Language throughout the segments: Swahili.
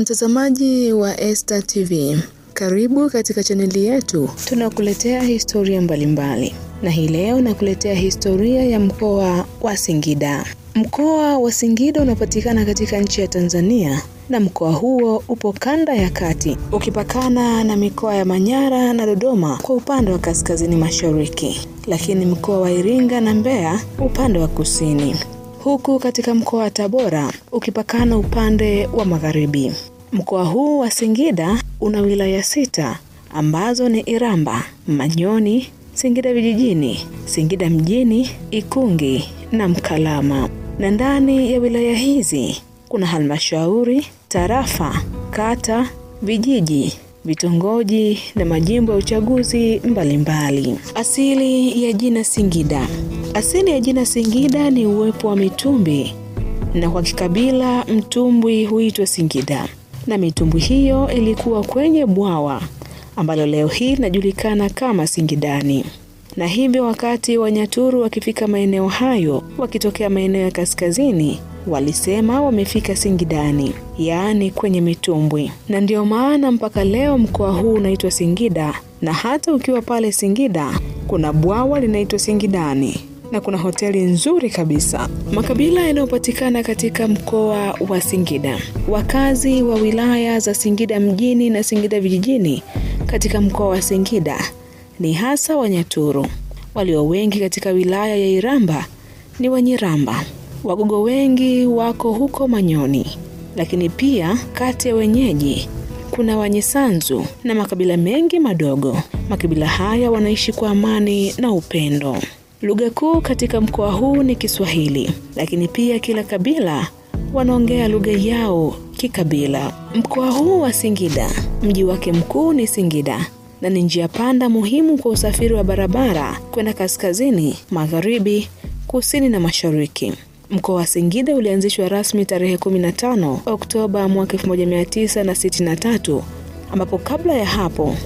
Mtazamaji wa Esta TV, karibu katika chaneli yetu. Tunakuletea historia mbalimbali, mbali. na hii leo nakuletea historia ya mkoa wa Singida. Mkoa wa Singida unapatikana katika nchi ya Tanzania na mkoa huo upo kanda ya kati ukipakana na mikoa ya Manyara na Dodoma kwa upande wa kaskazini mashariki, lakini mkoa wa Iringa na Mbeya upande wa kusini huku katika mkoa wa Tabora ukipakana upande wa magharibi. Mkoa huu wa Singida una wilaya sita ambazo ni Iramba, Manyoni, Singida vijijini, Singida mjini, Ikungi na Mkalama. Na ndani ya wilaya hizi kuna halmashauri, tarafa, kata, vijiji, vitongoji na majimbo ya uchaguzi mbalimbali. Asili ya jina Singida. Asili ya jina Singida ni uwepo wa mitumbi na kwa kikabila mtumbwi huitwa Singida, na mitumbwi hiyo ilikuwa kwenye bwawa ambalo leo hii linajulikana kama Singidani. Na hivyo wakati Wanyaturu wakifika maeneo hayo wakitokea maeneo ya kaskazini walisema wamefika Singidani, yaani kwenye mitumbwi, na ndiyo maana mpaka leo mkoa huu unaitwa Singida, na hata ukiwa pale Singida kuna bwawa linaitwa Singidani na kuna hoteli nzuri kabisa. Makabila yanayopatikana katika mkoa wa Singida. Wakazi wa wilaya za Singida mjini na Singida vijijini katika mkoa wa Singida ni hasa Wanyaturu. Walio wengi katika wilaya ya Iramba ni Wanyiramba. Wagogo wengi wako huko Manyoni, lakini pia kati ya wenyeji kuna Wanyisanzu na makabila mengi madogo. Makabila haya wanaishi kwa amani na upendo. Lugha kuu katika mkoa huu ni Kiswahili, lakini pia kila kabila wanaongea lugha yao kikabila. Mkoa huu wa Singida, mji wake mkuu ni Singida na ni njia panda muhimu kwa usafiri wa barabara kwenda kaskazini, magharibi, kusini na mashariki. Mkoa wa Singida ulianzishwa rasmi tarehe 15 Oktoba mwaka 1963 ambapo kabla ya hapo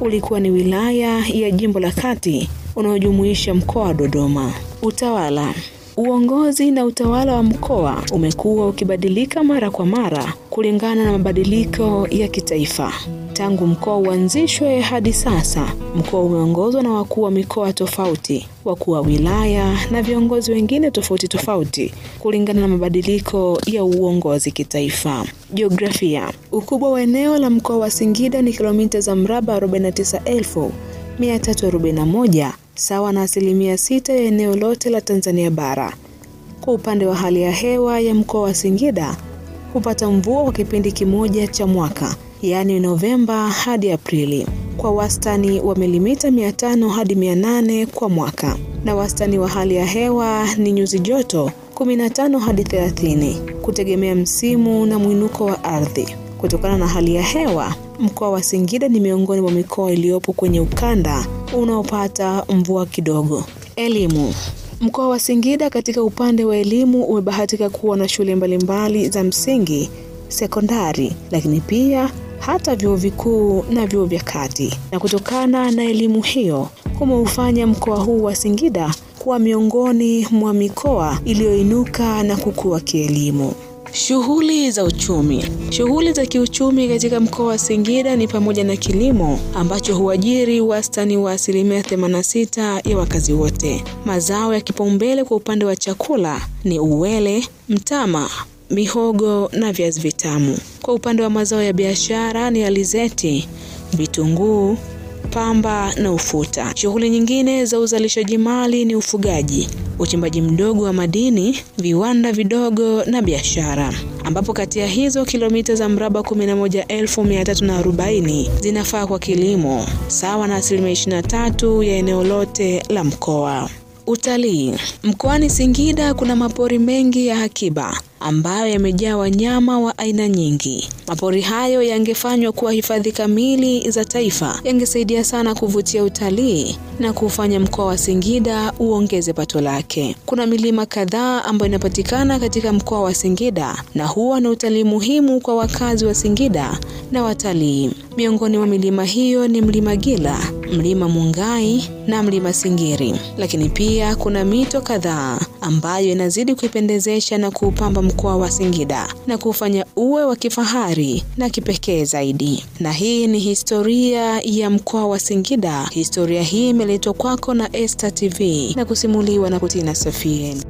ulikuwa ni wilaya ya Jimbo la Kati unaojumuisha mkoa wa Dodoma. Utawala. Uongozi na utawala wa mkoa umekuwa ukibadilika mara kwa mara kulingana na mabadiliko ya kitaifa. Tangu mkoa uanzishwe hadi sasa, mkoa umeongozwa na wakuu wa mikoa tofauti, wakuu wa wilaya na viongozi wengine tofauti tofauti kulingana na mabadiliko ya uongozi kitaifa. Jiografia. Ukubwa wa eneo la mkoa wa Singida ni kilomita za mraba 49,341 sawa na asilimia sita ya eneo lote la Tanzania bara. Kwa upande wa hali ya hewa ya mkoa wa Singida hupata mvua kwa kipindi kimoja cha mwaka, yaani Novemba hadi Aprili, kwa wastani wa milimita 500 hadi 800 kwa mwaka, na wastani wa hali ya hewa ni nyuzi joto 15 hadi 30 kutegemea msimu na mwinuko wa ardhi. Kutokana na hali ya hewa, mkoa wa Singida ni miongoni mwa mikoa iliyopo kwenye ukanda unaopata mvua kidogo. Elimu. Mkoa wa Singida katika upande wa elimu umebahatika kuwa na shule mbalimbali za msingi, sekondari, lakini pia hata vyuo vikuu na vyuo vya kati. Na kutokana na elimu hiyo, kumeufanya mkoa huu wa Singida kuwa miongoni mwa mikoa iliyoinuka na kukua kielimu. Shughuli za uchumi. Shughuli za kiuchumi katika mkoa wa Singida ni pamoja na kilimo ambacho huajiri wastani wa asilimia 86 ya wakazi wote. Mazao ya kipaumbele kwa upande wa chakula ni uwele, mtama, mihogo na viazi vitamu. Kwa upande wa mazao ya biashara ni alizeti, vitunguu, pamba na ufuta. Shughuli nyingine za uzalishaji mali ni ufugaji, uchimbaji mdogo wa madini, viwanda vidogo na biashara, ambapo kati ya hizo kilomita za mraba 11,340 zinafaa kwa kilimo, sawa na asilimia 23 ya eneo lote la mkoa. Utalii. Mkoani Singida kuna mapori mengi ya akiba ambayo yamejaa wanyama wa aina nyingi. Mapori hayo yangefanywa kuwa hifadhi kamili za taifa, yangesaidia sana kuvutia utalii na kufanya mkoa wa Singida uongeze pato lake. Kuna milima kadhaa ambayo inapatikana katika mkoa wa Singida na huwa na utalii muhimu kwa wakazi wa Singida na watalii. Miongoni mwa milima hiyo ni mlima Gila, mlima Mungai na mlima Singiri, lakini pia kuna mito kadhaa ambayo inazidi kuipendezesha na kuupamba mkoa wa Singida na kufanya uwe wa kifahari na kipekee zaidi. Na hii ni historia ya mkoa wa Singida. Historia hii imeletwa kwako na Esta TV na kusimuliwa na Kutina Safien.